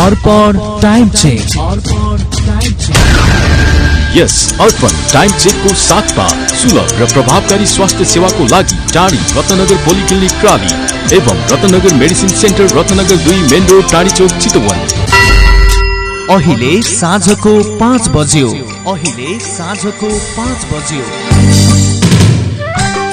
Arpan time check yes Arpan time चेकको साथमा सुलभ र प्रभावकारी स्वास्थ्य सेवाको लागि टाढी रत्नगर पोलिक्लिनिक प्राली एवं रत्नगर मेडिसिन सेन्टर रत्नगर दुई मेन रोड टाढी चौक चितवन। अहिले साँझको पाँच बज्यो। अहिले साँझको पाँच बज्यो।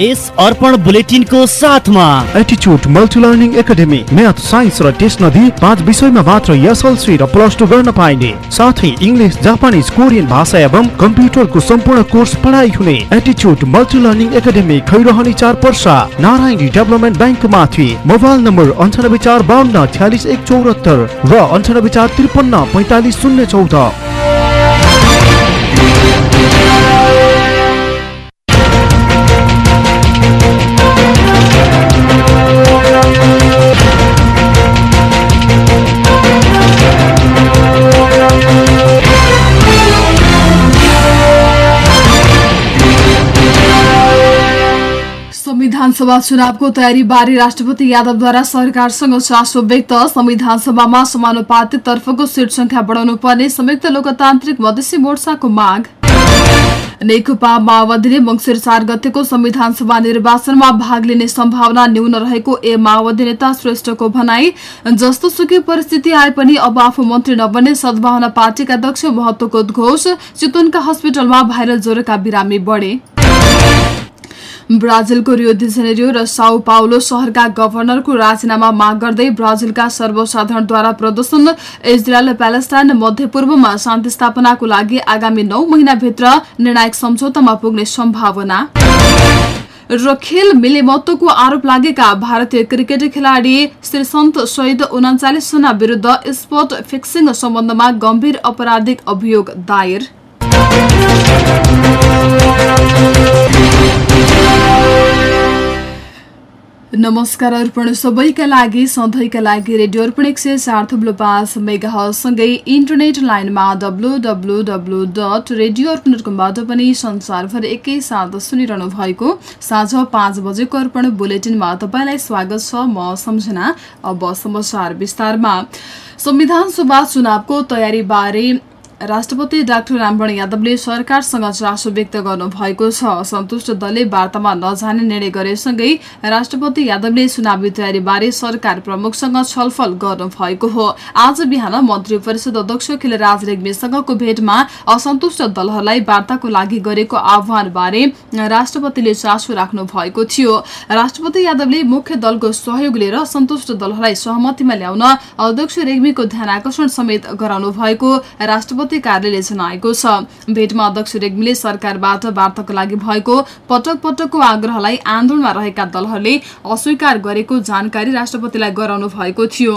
यस अर्पण बुलेटिनको साथमा। एटिच्युड multi learning academy math science र टेस्ट नदी पाँच विषयमा मात्र एसएलसी र प्लस टू गर्न पाइने। साथै इङ्ग्लिस जापानिज कोरियन भाषा एवं कम्प्युटरको सम्पूर्ण कोर्स पढाइ हुने एटिच्युड मल्टी लर्निङ एकाडेमी खैरहने चार पर्सा नारायणी डेभलपमेन्ट ब्याङ्क माथि मोबाइल नम्बर अन्ठानब्बे चार बाहन्न छ्यालिस एक चौरात्तर र अन्ठानब्बे चार त्रिपन्न पैँतालिस शून्य चौध। संविधान सभा चुनावको तयारी बारे राष्ट्रपति यादवद्वारा सरकारसँग चासो व्यक्त संविधान सभामा समानुपातिक तर्फको सीट संख्या बढाउनु पर्ने संयुक्त लोकतान्त्रिक मधेसी मोर्चाको माग। नेकपा माओवादीले मंगिर चार गतेको संविधान सभा निर्वाचनमा भाग लिने सम्भावना न्यून रहेको ए माओवादी नेता श्रेष्ठको भनाई जस्तो सुकै परिस्थिति आए पनि अब आफू मन्त्री नबन्ने सद्भावना पार्टीका अध्यक्ष महत्वको उद्घोष चितवनका हस्पिटलमा भाइरल ज्वरोका बिरामी बढे। ब्राजिलको रियो दि जेनेरियो र साउ पाउलो शहरका गभर्नरको राजीनामा माग गर्दै ब्राजिलका सर्वसाधारणद्वारा प्रदर्शन इजरायल प्यालेस्टाइन मध्यपूर्वमा शान्ति स्थापनाको लागि आगामी नौ महिनाभित्र निर्णायक सम्झौतामा पुग्ने सम्भावना। र खेल मिलेमत्वको आरोप लागेका भारतीय क्रिकेट खेलाडी श्रीसन्त शहीद उनाचालिस जना विरूद्ध स्पोर्ट फिक्सिङ सम्बन्धमा गम्भीर आपराधिक अभियोग दायर। नमस्कार अर्पण। सबैका लागि सधैँका लागि रेडियो अर्पण एक सय चार थुप्लो पाँच मेगासँगै इन्टरनेट लाइनमा W W W dot radio Arpan पनि संसारभर एकैसाथ सुनिरहनु भएको साँझ पाँच बजेको अर्पण बुलेटिनमा तपाईँलाई स्वागत छ म सम्झना। अब समाचार विस्तारमा। संविधान सभा चुनावको तयारीबारे राष्ट्रपति डाक्टर रामवण यादवले सरकारसँग चासो व्यक्त गर्नुभएको छ। असन्तुष्ट दलले वार्तामा नजाने निर्णय गरेसँगै राष्ट्रपति यादवले चुनावी तयारीबारे सरकार प्रमुखसँग छलफल गर्नुभएको हो। आज बिहान मन्त्री परिषद अध्यक्ष खिलराज रेग्मीसँगको भेटमा असन्तुष्ट दलहरूलाई वार्ताको लागि गरेको आह्वानबारे राष्ट्रपतिले चासो राख्नु भएको थियो। राष्ट्रपति यादवले मुख्य दलको सहयोग लिएर असन्तुष्ट दलहरूलाई सहमतिमा ल्याउन अध्यक्ष रेग्मीको ध्यान आकर्षण समेत गराउनु भएको राष्ट्रपति राष्ट्रपति कार्यालयले जनाएको छ। भेटमा अध्यक्ष रेग्मीले सरकारबाट वार्ताको लागि भएको पटक पटकको आग्रहलाई आन्दोलनमा रहेका दलहरूले अस्वीकार गरेको जानकारी राष्ट्रपतिलाई गराउनु भएको थियो।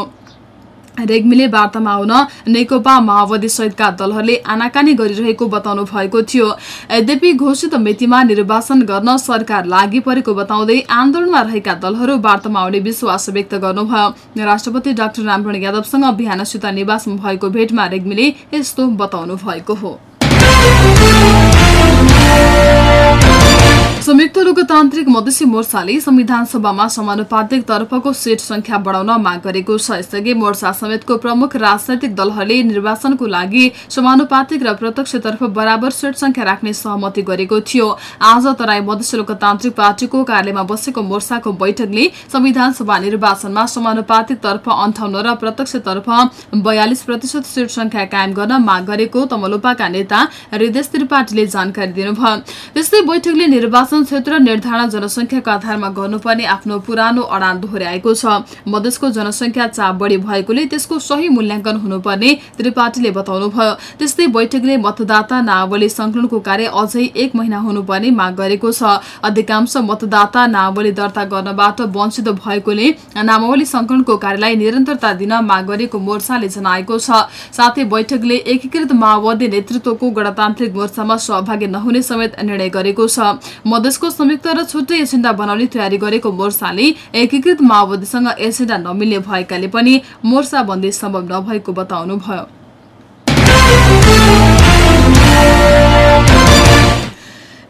रेग्मीले वार्तामा आउन नेकपा माओवादी सहितका दलहरूले आनाकानी गरिरहेको बताउनु भएको थियो। यद्यपि घोषित मितिमा निर्वाचन गर्न सरकार लागि परेको बताउँदै आन्दोलनमा रहेका दलहरू वार्तामा आउने विश्वास व्यक्त गर्नुभयो। राष्ट्रपति डाक्टर रामवरण यादवसँग बिहानसित निवासमा भएको भेटमा रेग्मीले यस्तो बताउनु भएको हो। संयुक्त लोकतान्त्रिक मधेसी मोर्चाले संविधान सभामा समानुपातिक तर्फको सीट संख्या बढाउन माग गरेको छ। यसअघि मोर्चा समेतको प्रमुख राजनैतिक दलहरूले निर्वाचनको लागि समानुपातिक र प्रत्यक्षतर्फ बराबर सीट संख्या राख्ने सहमति गरेको थियो। आज तराई मधेसी लोकतान्त्रिक पार्टीको कार्यालयमा बसेको मोर्चाको बैठकले संविधान सभा निर्वाचनमा समानुपातिक तर्फ अन्ठाउन्न र प्रत्यक्षतर्फ बयालिस प्रतिशत सीट संख्या कायम गर्न माग गरेको तमलोपाका नेता हृदेश त्रिपाठीले जानकारी दिनुभयो। त्यस्तै बैठकले निर्वाचन क्षेत्र निर्धारण जनसंख्याको आधारमा गर्नुपर्ने आफ्नो पुरानो अडान दोहोर्याएको छ। मधेसको जनसंख्या चाप बढ़ी भएकोले त्यसको सही मूल्याङ्कन हुनुपर्ने त्रिपाठीले बताउनुभयो। त्यस्तै बैठकले मतदाता नावली संकलनको कार्य अझै एक महिना हुनुपर्ने माग गरेको छ। अधिकांश मतदाता नावली दर्ता गर्नबाट वञ्चित भएकोले नामावली संकलनको कार्यलाई निरन्तरता दिन माग गरेको मोर्चाले जनाएको छ। साथै बैठकले एकीकृत माओवादी नेतृत्वको गणतान्त्रिक मोर्चामा सहभागी नहुने समेत निर्णय गरेको छ। मधेसको संयुक्त र छुट्टै एजेन्डा बनाउने तयारी गरेको मोर्चाले एकीकृत माओवादीसँग एजेन्डा नमिल्ने भएकाले पनि मोर्चा बन्दी सम्भव नभएको बताउनुभयो।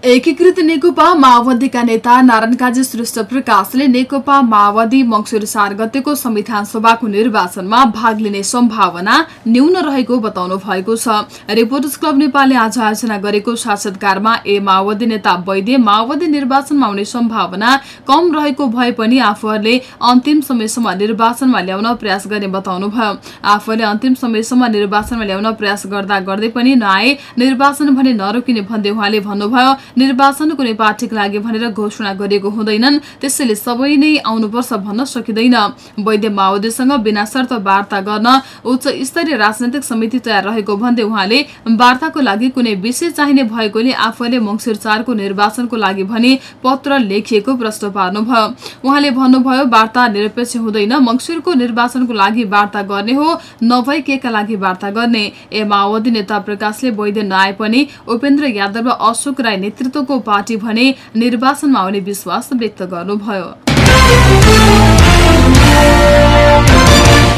एकीकृत नेकपा माओवादीका नेता नारायण काजी श्रेष्ठ प्रकाशले नेकपा माओवादी मंगसुर चार गतेको संविधान सभाको निर्वाचनमा भाग लिने सम्भावना न्यून रहेको बताउनु भएको छ। रिपोर्टर्स क्लब नेपालले आज आयोजना गरेको साक्षात्कारमा ए माओवादी नेता वैद्य माओवादी निर्वाचनमा आउने सम्भावना कम रहेको भए पनि आफूहरूले अन्तिम समयसम्म निर्वाचनमा ल्याउन प्रयास गर्ने बताउनुभयो। आफूहरूले अन्तिम समयसम्म निर्वाचनमा ल्याउन प्रयास गर्दा गर्दै पनि नआए निर्वाचन भने नरोकिने भन्दै उहाँले भन्नुभयो। निर्वाचन कुनै पार्टीको लागि भनेर घोषणा गरिएको हुँदैनन्। त्यसैले सबै नै आउनुपर्छ भन्न सकिँदैन। वैद्य माओवादीसँग बिना शर्त वार्ता गर्न उच्च स्तरीय राजनैतिक समिति तयार रहेको भन्दै उहाँले वार्ताको लागि कुनै विषय चाहिने भएकोले आफूले मंगिर चारको निर्वाचनको लागि भने पत्र लेखिएको प्रश्न पार्नुभयो। उहाँले भन्नुभयो वार्ता निरपेक्ष हुँदैन। मंगिरको निर्वाचनको लागि वार्ता गर्ने हो नभई केका लागि वार्ता गर्ने? ए माओवादी नेता प्रकाशले वैद्य नआए पनि उपेन्द्र यादव र अशोक राई नेतृत्वको पार्टी भने निर्वाचनमा आउने विश्वास व्यक्त गर्नुभयो।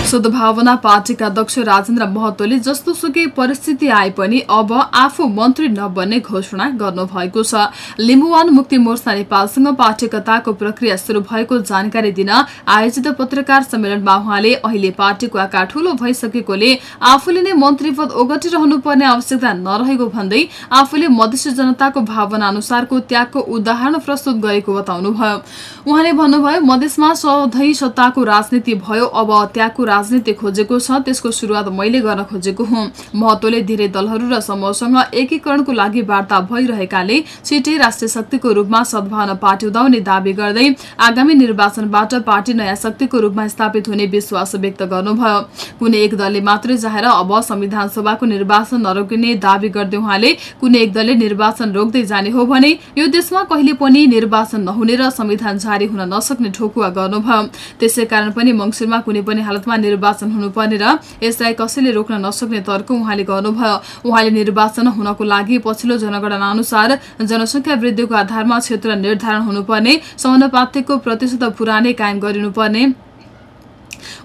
सद्भावना पार्टीका अध्यक्ष राजेन्द्र महतोले जस्तो सुकै परिस्थिति आए पनि अब आफू मन्त्री नबन्ने घोषणा गर्नुभएको छ। लिम्बुवान मुक्ति मोर्चा नेपालसँग पार्टीकताको प्रक्रिया शुरू भएको जानकारी दिन आयोजित पत्रकार सम्मेलनमा उहाँले अहिले पार्टीको आकार ठूलो भइसकेकोले आफूले नै मन्त्री पद ओगटिरहनुपर्ने आवश्यकता नरहेको भन्दै आफूले मधेसी जनताको भावना अनुसारको त्यागको उदाहरण प्रस्तुत गरेको बताउनुभयो। उहाँले भन्नुभयो मधेसमा सधैँ सत्ताको राजनीति भयो अब त्यागको राजनीति खोजेको छ त्यसको सुरुवात मैले गर्न खोजेको हुँ। महत्वले धेरै दलहरू र समूहसँग एकीकरणको लागि वार्ता भइरहेकाले छिटै राष्ट्रिय शक्तिको रूपमा सद्भावना पार्टी उदाउने दावी गर्दै आगामी निर्वाचनबाट पार्टी नयाँ शक्तिको रूपमा स्थापित हुने विश्वास व्यक्त गर्नुभयो। कुनै एक दलले मात्रै चाहेर अब संविधान सभाको निर्वाचन नरोकिने दावी गर्दै उहाँले कुनै एक दलले निर्वाचन रोक्दै जाने हो भने यो देशमा कहिले पनि निर्वाचन नहुने र संविधान जारी हुन नसक्ने ठोकुवा गर्नुभयो। त्यसै कारण पनि मंगिरमा कुनै पनि हालतमा निर्वाचन हुनुपर्ने र यसलाई कसैले रोक्न नसक्ने तर्क उहाँले गर्नुभयो। उहाँले निर्वाचन हुनको लागि पछिल्लो जनगणना अनुसार जनसंख्या वृद्धिको आधारमा क्षेत्र निर्धारण हुनुपर्ने समानुपातिकको प्रतिशत पुरानै कायम गरिनुपर्ने।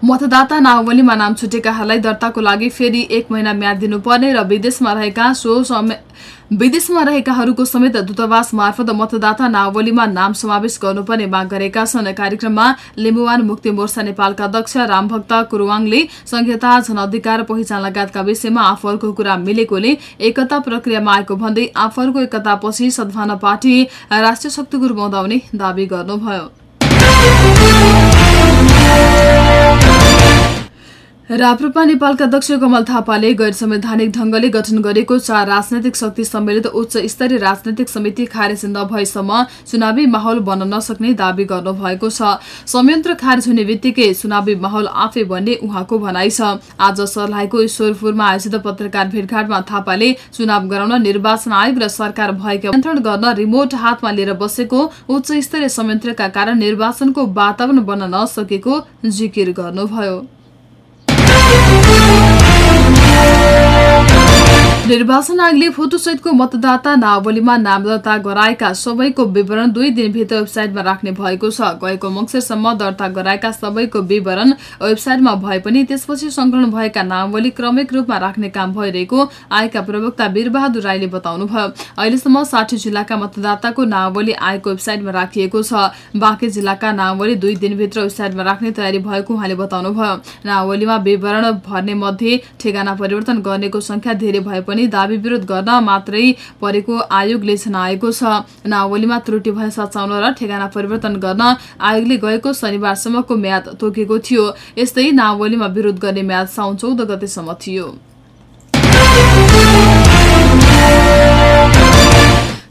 मतदाता नावलीमा नाम छुटेकाहरूलाई दर्ताको लागि फेरि एक महिना म्याद दिनुपर्ने र विदेशमा रहेका सो विदेशमा रहेकाहरूको समेत दूतावास मार्फत मतदाता नावलीमा नाम समावेश गर्नुपर्ने माग गरेका छन्। कार्यक्रममा लिम्बुवान मुक्ति मोर्चा नेपालका अध्यक्ष रामभक्त कुरुवाङले संहिता जनअधिकार पहिचान लगायतका विषयमा आफूहरूको कुरा मिलेकोले एकता प्रक्रियामा आएको भन्दै आफूहरूको एकतापछि सद्भावना पार्टी राष्ट्रिय शक्तिको रूपमा दावी गर्नुभयो। राप्रपा नेपालका अध्यक्ष कमल थापाले गैर संवैधानिक ढंगले गठन गरेको चार राजनैतिक शक्ति सम्मिलित उच्च स्तरीय राजनैतिक समिति खारेज नभएसम्म चुनावी माहौल बन्न नसक्ने दावी गर्नुभएको छ। संयन्त्र खारेज हुने बित्तिकै चुनावी माहौल आफै बन्ने उहाँको भनाइ छ। आज सर्लाहीको ईश्वरपुरमा आयोजित पत्रकार भेटघाटमा थापाले चुनाव गराउन निर्वाचन आयोग र सरकार भएका नियन्त्रण गर्न रिमोट हातमा लिएर बसेको उच्च स्तरीय संयन्त्रका कारण निर्वाचनको वातावरण बन्न नसकेको जिकिर गर्नुभयो। निर्वाचन आयोगले फोटोसहितको मतदाता नावलीमा नाम दर्ता गराएका सबैको विवरण दुई दिनभित्र वेबसाइटमा राख्ने भएको छ। गएको मङ्सिरसम्म दर्ता गराएका सबैको विवरण वेबसाइटमा भए पनि त्यसपछि संकलन भएका नावली क्रमिक रूपमा राख्ने काम भइरहेको आयोगका प्रवक्ता वीरबहादुर राईले बताउनुभयो। अहिलेसम्म साठी जिल्लाका मतदाताको नावली आयोगको वेबसाइटमा राखिएको छ। बाँकी जिल्लाका नावली दुई दिनभित्र वेबसाइटमा राख्ने तयारी भएको उहाँले बताउनुभयो। नावलीमा विवरण भर्ने मध्ये ठेगाना परिवर्तन गर्नेको संख्या धेरै भए पनि दावी विरोध गर्न मात्रै परेको आयोगले जनाएको छ। नावलीमा त्रुटि भए सचाउन र ठेगाना परिवर्तन गर्न आयोगले गएको शनिबारसम्मको म्याद तोकेको थियो। यस्तै नावलीमा विरोध गर्ने म्याद साउन चौध गतेसम्म थियो।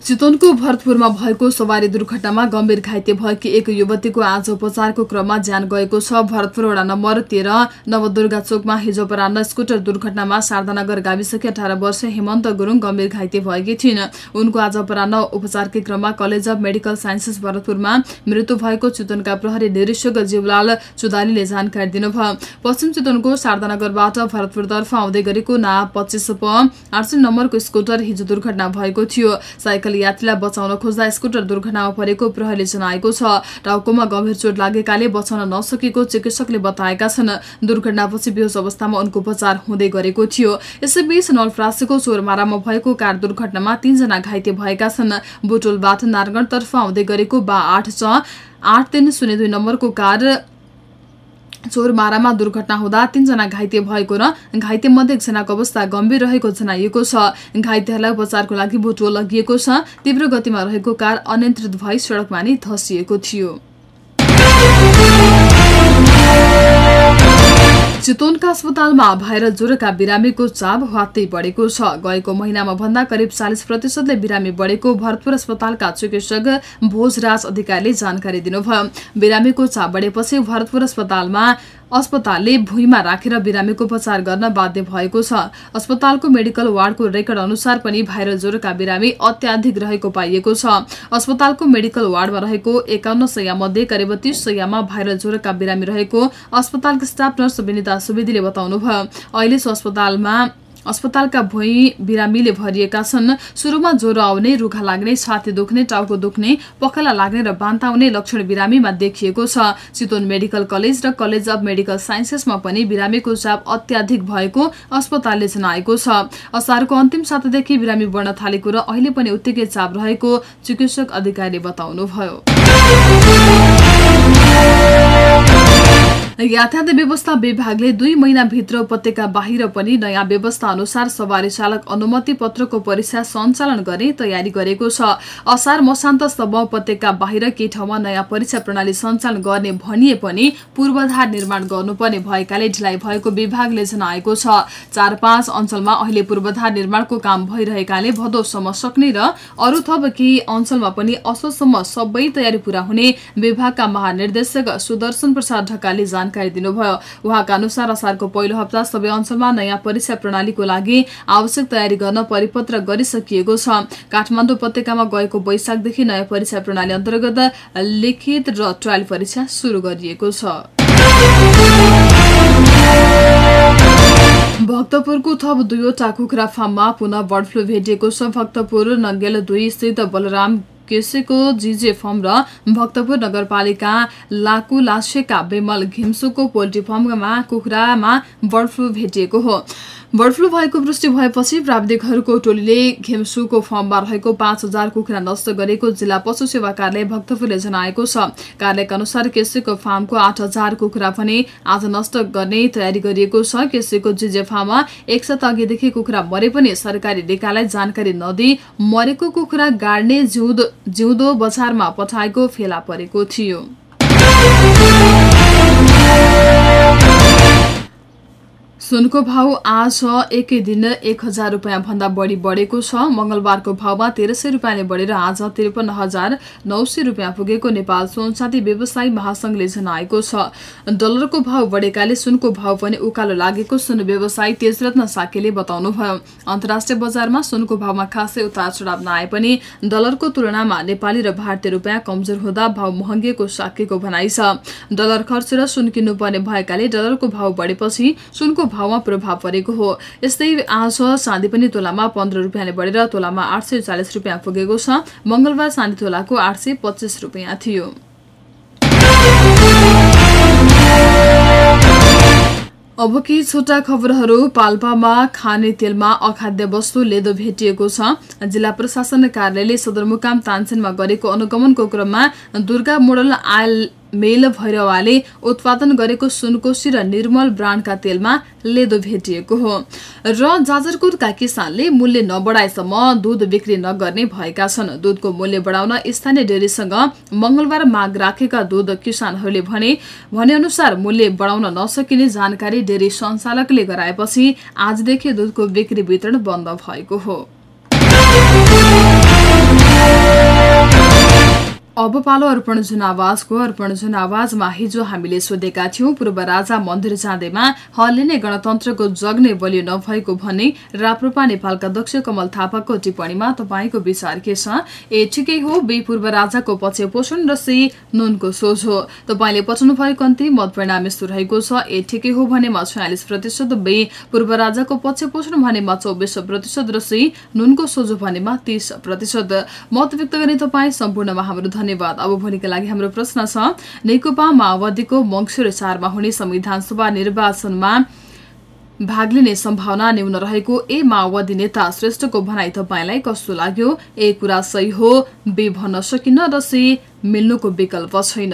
चितवनको भरतपुरमा भएको सवारी दुर्घटनामा गम्भीर घाइते भएकी एक युवतीको आज उपचारको क्रममा ज्यान गएको छ। भरतपुर वडा नम्बर तेह्र नवदुर्गा चोकमा हिजो अपरान्न स्कुटर दुर्घटनामा शारदानगर गाविसकी अठार वर्ष हेमन्त गुरुङ गम्भीर घाइते भएकी थिइन्। उनको आज अपरान्न उपचारकै क्रममा कलेज अफ मेडिकल साइन्सेस भरतपुरमा मृत्यु भएको चितवनका प्रहरी निरीक्षक जीवलाल चुदालीले जानकारी दिनुभयो। पश्चिम चितवनको शारदानगरबाट भरतपुरतर्फ आउँदै गरेको ना पच्चिस प आठ नम्बरको स्कुटर हिजो दुर्घटना भएको थियो। साइकल यात्रीलाई बचाउन खोज्दा स्कुटर दुर्घटनामा परेको प्रहरीले जनाएको छ। टाउकोमा गम्भीर चोट लागेकाले बचाउन नसकेको चिकित्सकले बताएका छन्। दुर्घटनापछि बेहोस अवस्थामा उनको उपचार हुँदै गरेको थियो। यसैबीच नलफ्रासीको चोरमारामा भएको कार दुर्घटनामा तीनजना घाइते भएका छन्। बुटोलबाट नारायणतर्फ आउँदै गरेको बा आठ छ आठ तीन शून्य दुई नम्बरको कार चोरमारामा दुर्घटना हुँदा तीनजना घाइते भएको र घाइते मध्ये एकजनाको अवस्था गम्भीर रहेको जनाइएको छ। घाइतेहरूलाई उपचारको लागि बुटो लगिएको छ। तीव्र गतिमा रहेको कार अनियन्त्रित भई सड़कमा नै धसिएको थियो। चितवनका अस्पतालमा भाइरल ज्वरोका बिरामीको चाप हत्तै बढेको छ। गएको महिनामा भन्दा करिब चालिस प्रतिशतले बिरामी बढेको भरतपुर अस्पतालका चिकित्सक भोजराज अधिकारीले जानकारी दिनुभयो। बिरामीको चाप बढेपछि भरतपुर अस्पतालमा अस्पतालले भुइँमा राखेर बिरामीको उपचार गर्न बाध्य भएको छ। अस्पतालको मेडिकल वार्डको रेकर्ड अनुसार पनि भाइरल ज्वरोका बिरामी अत्याधिक रहेको पाइएको छ। अस्पतालको मेडिकल वार्डमा रहेको एकाउन्न सय मध्ये करिब तीस सयमा भाइरल ज्वरोका बिरामी रहेको अस्पतालका स्टाफ नर्स विनिता सुवेदीले बताउनुभयो। अहिले सो अस्पतालमा अस्पतालका भुइँ बिरामीले भरिएका छन्। सुरुमा ज्वरो आउने रुखा लाग्ने छाती दुख्ने टाउको दुख्ने पखाला लाग्ने र बान्ता आउने लक्षण बिरामीमा देखिएको छ। चितवन मेडिकल कलेज र कलेज अफ मेडिकल साइन्सेसमा पनि बिरामीको चाप अत्याधिक भएको अस्पतालले जनाएको छ। असारको अन्तिम सातादेखि बिरामी बढ्न थालेको र अहिले पनि उत्तिकै चाप रहेको चिकित्सक अधिकारीले बताउनुभयो। यातायात व्यवस्था विभागले दुई महिनाभित्र उपत्यका बाहिर पनि नयाँ व्यवस्था अनुसार सवारी चालक अनुमति पत्रको परीक्षा सञ्चालन गर्ने तयारी गरेको छ। असार मसान्तसम्म उपत्यका बाहिर केही ठाउँमा नयाँ परीक्षा प्रणाली सञ्चालन गर्ने भनिए पनि पूर्वाधार निर्माण गर्नुपर्ने भएकाले ढिलाइ भएको विभागले जनाएको छ। चार पाँच अञ्चलमा अहिले पूर्वाधार निर्माणको काम भइरहेकाले भदौसम्म सक्ने र अरू थप केही अञ्चलमा पनि असोजसम्म सबै तयारी पूरा हुने विभागका महानिर्देशक सुदर्शन प्रसाद ढकालले जानकारी दिनुभयो। उहाँका अनुसार असारको पहिलो हप्ता सबै अञ्चलमा नयाँ परीक्षा प्रणालीको लागि आवश्यक तयारी गर्न परिपत्र गरिसकिएको छ। काठमाडौँ उपत्यकामा गएको वैशाखदेखि नयाँ परीक्षा प्रणाली अन्तर्गत लिखित र ट्रायल परीक्षा सुरु गरिएको छ। भक्तपुरको थप दुईवटा कुखुरा फार्ममा पुनः बर्ड फ्लू भेटिएको छ। भक्तपुर नङ्गेल दुई स्थित बलराम केसीको जिजे फर्म र भक्तपुर नगरपालिका लाकु लासेका बेमल घिम्सुको पोल्ट्री फर्ममा कुखुरामा बर्ड फ्लू भेटिएको हो। बर्ड फ्लू भएको पुष्टि भएपछि प्राविधिकहरूको टोलीले घेम्सुको फर्ममा रहेको पाँच हजार कुखुरा नष्ट गरेको जिल्ला पशु सेवा कार्यालय भक्तपुरले जनाएको छ। कार्यालयका अनुसार केसीको फार्मको आठ हजार कुखुरा भने आज नष्ट गर्ने तयारी गरिएको छ। केसीको जिजे फार्ममा एक सत अघिदेखि कुखुरा मरे पनि सरकारी निकायलाई जानकारी नदिई मरेको कुखुरा गाड्ने जिउँदो बजारमा पठाएको फेला परेको थियो। सुनको भाउ आज एकै दिन एक हजार रुपियाँ भन्दा बढी बढेको छ। मंगलबारको भावमा तेह्र सय रुपियाँले बढेर आज त्रिपन्न हजार नौ सय रुपियाँ पुगेको नेपाल सुनसाथी व्यवसायी महासंघले जनाएको छ। डलरको भाव बढेकाले सुनको भाव पनि उकालो लागेको सुन व्यवसायी तेजरत्न साकेले बताउनुभयो। अन्तर्राष्ट्रिय बजारमा सुनको भावमा खासै उतार चढाव नआए पनि डलरको तुलनामा नेपाली र भारतीय रुपियाँ कमजोर हुँदा भाव महँगिएको साकेको भनाइ छ। डलर खर्चेर सुन किन्नुपर्ने भएकाले डलरको भाव बढेपछि सुनको भावमा प्रभाव परेको हो। यस्तै आज चाँदी पनि तोलामा पन्ध्र रुपियाँले बढेर तोलामा आठ सय चालिस रुपियाँ पुगेको छ। मंगलबार चाँदी तोलाको आठ सय पच्चिस रुपियाँ थियो। अब केही छोटा खबरहरू? पाल्पामा खाने तेलमा अखाद्य वस्तु लेदो भेटिएको छ। जिल्ला प्रशासन कार्यालयले सदरमुकाम तानसेनमा गरेको अनुगमनको क्रममा दुर्गा मोडल आयल मेल भैरवाले उत्पादन गरेको सुनकोशी र निर्मल ब्रान्डका तेलमा लेदो भेटिएको हो। र जाजरकोटका किसानले मूल्य नबढाएसम्म दुध बिक्री नगर्ने भएका छन्। दुधको मूल्य बढाउन स्थानीय डेरीसँग मंगलबार माग राखेका दूध किसानहरूले भने भने अनुसार मूल्य बढाउन नसकिने जानकारी डेरी सञ्चालकले गराएपछि आजदेखि दुधको बिक्री वितरण बन्द भएको हो। अब पालो अर्पण जुन आवाजको अर्पण जुन आवाजमा हिजो हामीले सोधेका थियौं पूर्व राजा मन्दिर जाँदैमा हलले नै गणतन्त्रको जग्ने बलियो नभएको भन्ने राप्रपा नेपालका दक्ष कमल थापाको टिप्पणीमा तपाईँको विचार के छ? ए ठिकै हो बे पूर्व राजाको पछि पोषण र सी नुनको सोझ हो। तपाईँले पठाउनु भएको अन्तिम मत परिणाम यस्तो रहेको छ। ए ठिकै हो भनेमा छयालिस प्रतिशत बे पूर्व राजाको पछि पोषण भनेमा चौबिस प्रतिशत र सी नुनको सोझो भनेमा तीस प्रतिशत। मत व्यक्त गर्ने तपाईँ सम्पूर्णमा हाम्रो धन्यवाद। अब भोलिका लागि हाम्रो प्रश्न छ नेकपा माओवादीको मङ्सिर चारमा हुने संविधान सभा निर्वाचनमा भाग लिने सम्भावना न्यून रहेको ए माओवादी नेता श्रेष्ठको भनाई तपाईँलाई कस्तो लाग्यो? ए कुरा सही हो बे भन्न सकिन्न र सी मिल्नुको विकल्प छैन।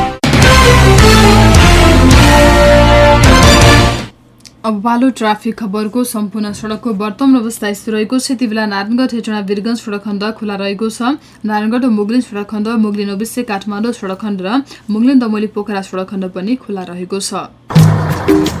अब पालो ट्राफिक खबरको सम्पूर्ण सड़कको वर्तमान अवस्था यस्तो रहेको छ। यति बेला नारायणगढ हेटोडा वीरगंज सड़क खण्ड खुला रहेको छ। नारायणगढ मुगलिन सड़क खण्ड मुगलिन ओबिसे काठमाडौँ सड़क खण्ड र मुगलिन दमोली पोखरा सड़क खण्ड पनि खुला रहेको छ।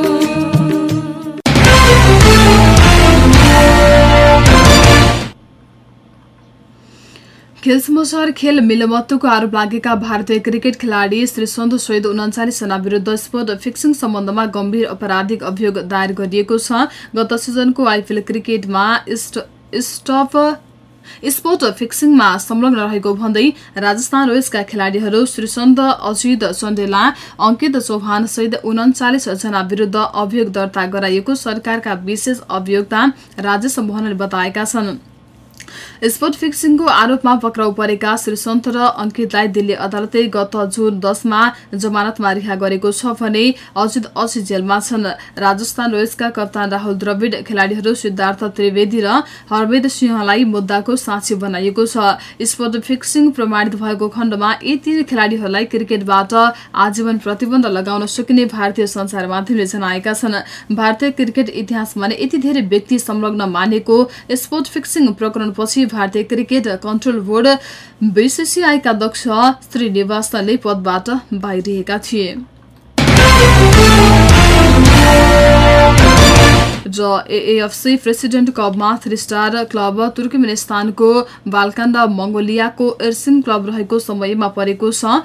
समाचार खेल मिलमत्वको आरोप लागेका भारतीय क्रिकेट खेलाडी श्री सन्धु सहित जना विरुद्ध स्पोर्ट फिक्सिङ सम्बन्धमा गम्भीर आपराधिक अभियोग दायर गरिएको छ। गत सिजनको आइपिएल क्रिकेटमा स्टप स्पोर्ट फिक्सिङमा संलग्न रहेको भन्दै राजस्थान रोयल्सका खेलाडीहरू श्रीसन्त अजित चन्देला अङ्कित चौहान सहित उन्चालिस जना विरुद्ध अभियोग दर्ता गराइएको सरकारका विशेष अभियोक्ता राजेश मोहनले बताएका छन्। स्पोर्ट फिक्सिङको आरोपमा पक्राउ परेका श्री सन्त र अङ्कितलाई दिल्ली अदालतले गत जुन दसमा जमानतमा रिहा गरेको छ भने अजित अझै जेलमा छन्। राजस्थान रोयल्सका कप्तान राहुल द्रविड खेलाडीहरू सिद्धार्थ त्रिवेदी र हरवेद सिंहलाई मुद्दाको साक्षी बनाइएको छ। स्पोर्ट फिक्सिङ प्रमाणित भएको खण्डमा यी तीन खेलाडीहरूलाई क्रिकेटबाट आजीवन प्रतिबन्ध लगाउन सकिने भारतीय संचार माध्यमले जनाएका छन्। भारतीय क्रिकेट इतिहासमा नै यति धेरै व्यक्ति संलग्न मानेको स्पोर्ट फिक्सिङ प्रकरणपछि भारतीय क्रिकेट कन्ट्रोल बोर्ड बीसीसीआईका अध्यक्ष श्रीनिवासले पदबाट बाहिरिएका थिए। र एएफसी प्रेसिडेन्ट कपमा थ्री स्टार क्लब तुर्कमेनिस्तानको बालकान्डा मङ्गोलियाको एर्सिन क्लब रहेको समयमा परेको छ।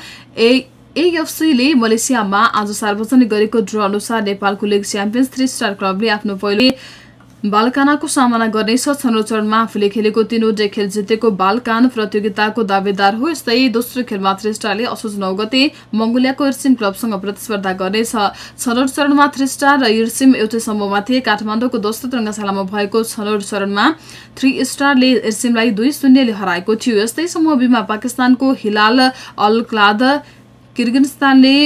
एएफसीले मलेसियामा आज सार्वजनिक गरेको ड्र अनुसार नेपालको लिग च्याम्पियन्स थ्री स्टार क्लबले आफ्नो पहिले बालकानाको सामना गर्नेछ छनौट चरणमा आफूले खेलेको तीनवटै खेल जितेको बालकान प्रतियोगिताको दावेदार हो यस्तै दोस्रो खेलमा थ्रिस्टारले असोज नौ गते मङ्गोलियाको इर्सिम क्लबसँग प्रतिस्पर्धा गर्नेछ। छनौट चरणमा थ्रिस्टार र इर्सिम एउटै समूहमा थिए काठमाडौँको दोस्रो रङ्गशालामा भएको छनौट चरणमा थ्री स्टारले इर्सिमलाई दुई शून्यले हराएको थियो। यस्तै समूह बीमा पाकिस्तानको हिलाल अल क्लाद किर्गिस्तानले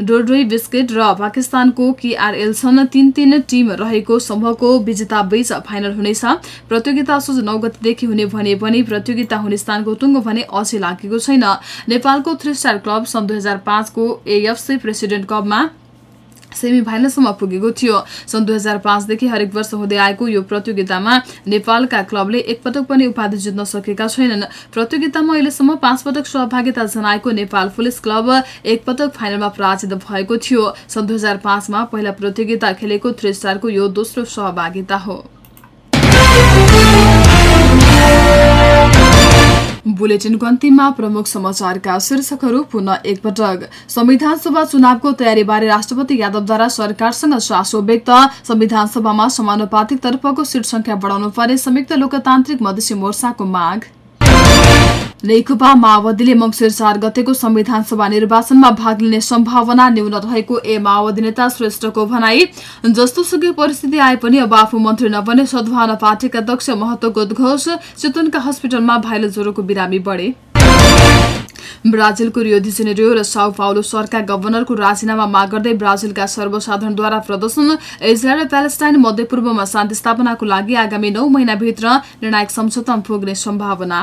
डोडोई बिस्किट र पाकिस्तानको केआरएलसन तीन तीन टिम रहेको समूहको विजेता बीच फाइनल हुनेछ। प्रतियोगिता असोज नौ गतिदेखि हुने भने पनि प्रतियोगिता हुने स्थानको टुङ्गो भने अझै लागेको छैन। नेपालको थ्री स्टार क्लब सन् दुई हजार पाँचको एएफसी प्रेसिडेन्ट कपमा सेमी फाइनलसम्म पुगेको थियो। सन् दुई हजार पाँचदेखि हरेक वर्ष हुँदै आएको यो प्रतियोगितामा नेपालका क्लबले एकपटक पनि उपाधि जित्न सकेका छैनन्। प्रतियोगितामा अहिलेसम्म पाँच पटक सहभागिता जनाएको नेपाल पुलिस क्लब एकपटक फाइनलमा पराजित भएको थियो। सन् दुई हजार पाँचमा पहिला प्रतियोगिता खेलेको थ्री स्टारको यो दोस्रो सहभागिता हो। बुलेटिनको अन्तिममा प्रमुख समाचारका शीर्षकहरू पुनः एकपटक। संविधान सभा चुनावको तयारीबारे राष्ट्रपति यादवद्वारा सरकारसँग चासो व्यक्त संविधान सभामा समानुपातिक तर्फको सीट संख्या बढाउनु पर्ने संयुक्त लोकतान्त्रिक मधेसी मोर्चाको माग। नेकपा माओवादीले मंगिर चार गतेको संविधान सभा निर्वाचनमा भाग लिने सम्भावना न्यून रहेको ए माओवादी नेता श्रेष्ठको भनाई। जस्तो सुकै परिस्थिति आए पनि अब आफू मन्त्री नबने सद्भावना पार्टीका अध्यक्ष महत्वको उद्घोष चितवनका हस्पिटलमा भाइरल ज्वरोको बिरामी बढे। ब्राजिलको रियो डिजेनेरियो र साउ पाउलो सरकार गभर्नरको राजीनामा माग गर्दै ब्राजिलका सर्वसाधारणद्वारा प्रदर्शन इजरायल र प्यालेस्टाइन मध्यपूर्वमा शान्ति स्थापनाको लागि आगामी नौ महिनाभित्र निर्णायक सम्झौतामा पुग्ने सम्भावना।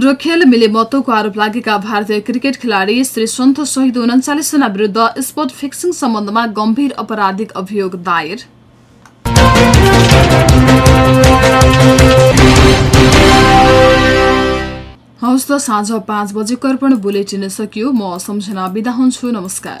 र खेल मिले मतोको आरोप लागेका भारतीय क्रिकेट खेलाडी श्री सन्त सहित उन्चालिस जना विरूद्ध स्पोर्ट फिक्सिङ सम्बन्धमा गम्भीर अपराधिक अभियोग दायर हवस् त साँझ पाँच बजेको अर्पण बुलेटिन सकियो म सम्झना बिदा हुन्छु नमस्कार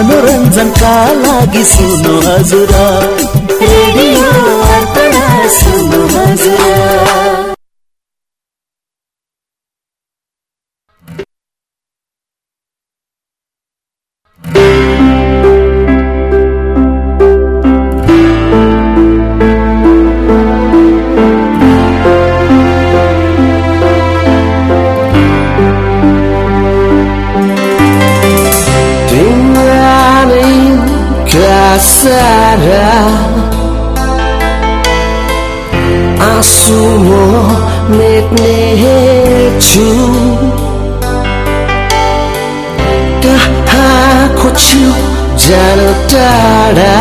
मनोरञ्जनका लागि सुन्नु हजुर रेडियो अर्पण हजुर सारा आँसु म मेट्ने छु कहाँ खोज्छु जान टाढा